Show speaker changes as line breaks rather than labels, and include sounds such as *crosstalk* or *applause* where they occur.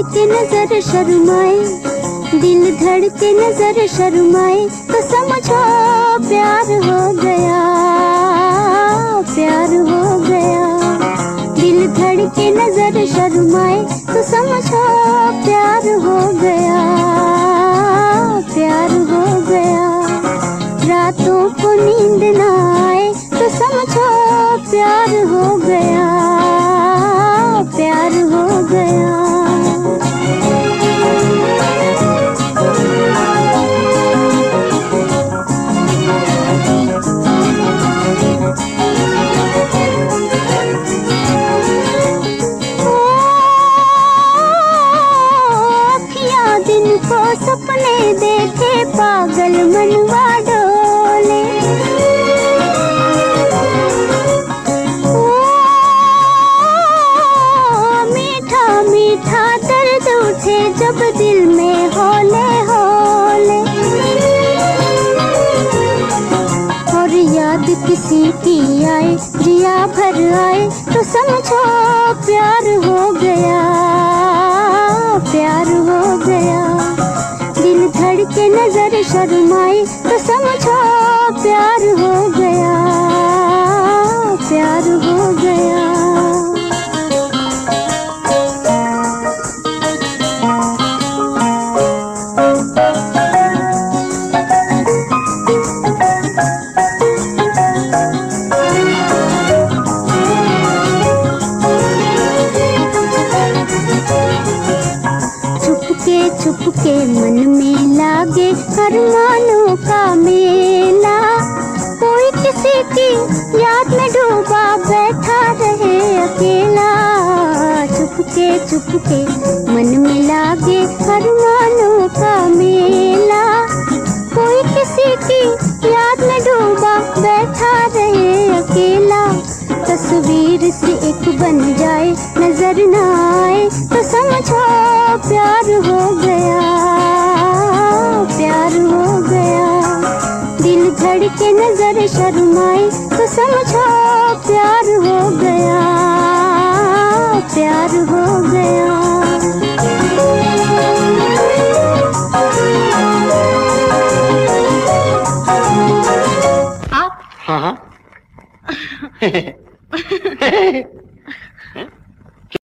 नज़र शर्माए, दिल धड़के नज़र शर्माए तो समझो प्यार हो गया, प्यार हो गया। दिल धड़के नज़र शर्माए तो समझो प्यार अखियाँ दिन को सपने देखे पागल मनवा डोले। मीठा मीठा दर्द उठे जब दिल में होले होले। और याद किसी की आए, जिया भर आए तो समझो प्यार हो गया, प्यार हो धड़के नज़र शर्माए तो समझो प्यार हो गया, प्यार हो गया। छुपके छुपके मन में अरमानों का मेला। कोई किसी की याद में डूबा बैठा रहे अकेला। चुपके चुपके मन में लागे अरमानों धड़के नज़र शर्माए तो समझो प्यार हो गया प्यार हो गया।
आप?
हाँ हाँ। *laughs*